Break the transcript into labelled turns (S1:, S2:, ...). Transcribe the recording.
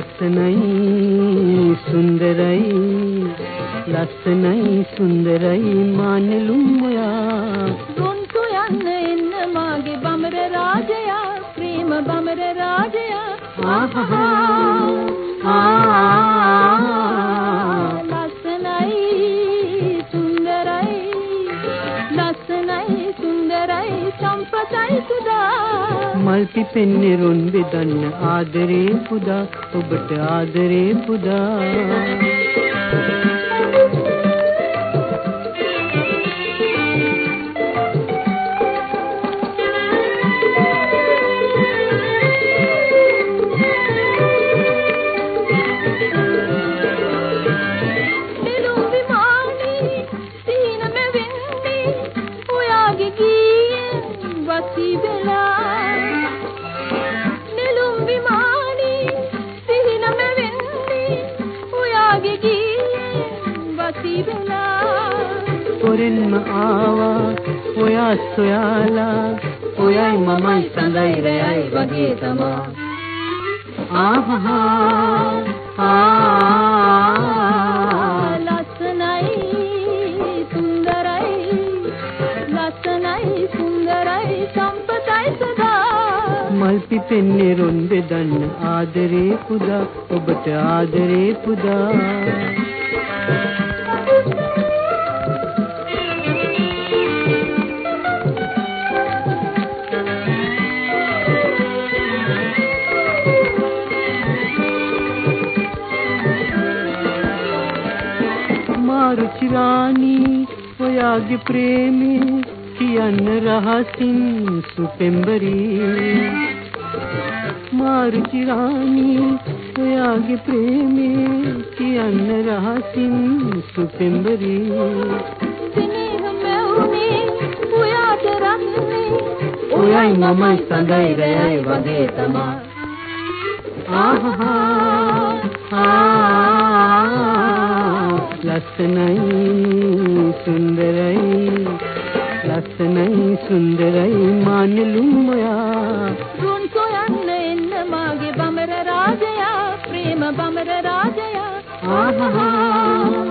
S1: ලස්සනයි සුන්දරයි ලස්සනයි සුන්දරයි මානෙලුම් ඔයා.
S2: රොන්තු යන්න එන්න මාගේ බමර රාජයා ප්‍රේම බමර රාජයා.
S1: ආහා
S2: ලස්සනයි සුන්දරයි සම්පතයි සුදා.
S1: මල් පිපෙන්නේ රොන් බෙදන්න ආදරේ පුදා. ඔබට ආදරේ පුදා.
S2: ඔයාගේ ගීයෙන් වසී වෙලා
S1: පොරෙන්ම ආවා ඔයා සොයාලා ඔයයි මමයි සඳයි රැයයි වගේ තමා. ආහා ආ මල් පිපෙන්නේ රොන් බෙදන්න ආදරේ පුදා ඔබට ආදරේ පුදා. මාරු චිරාණී ඔයාගේ ප්‍රේමේ කියන්න රහසින් සුපෙම්බරී. මාරු චිරාණී ඔයාගේ ප්‍රේමේ කියන්න රහසින් සුපෙම්බරී
S2: සිනේහ මැවුනේ ඔයාට රන්නේ
S1: ඔයයි මමයි සඳයි රැයයි වගේ තමා ආහා ආ ලස්සනයි සුන්දරයි ලස්සනයි සුන්දරයි මානෙලුම් ඔයා
S2: රුන් සොයන්න එන්න මාගේ බමර රාජයා ප්‍රේම බමර රාජයා
S1: ආහා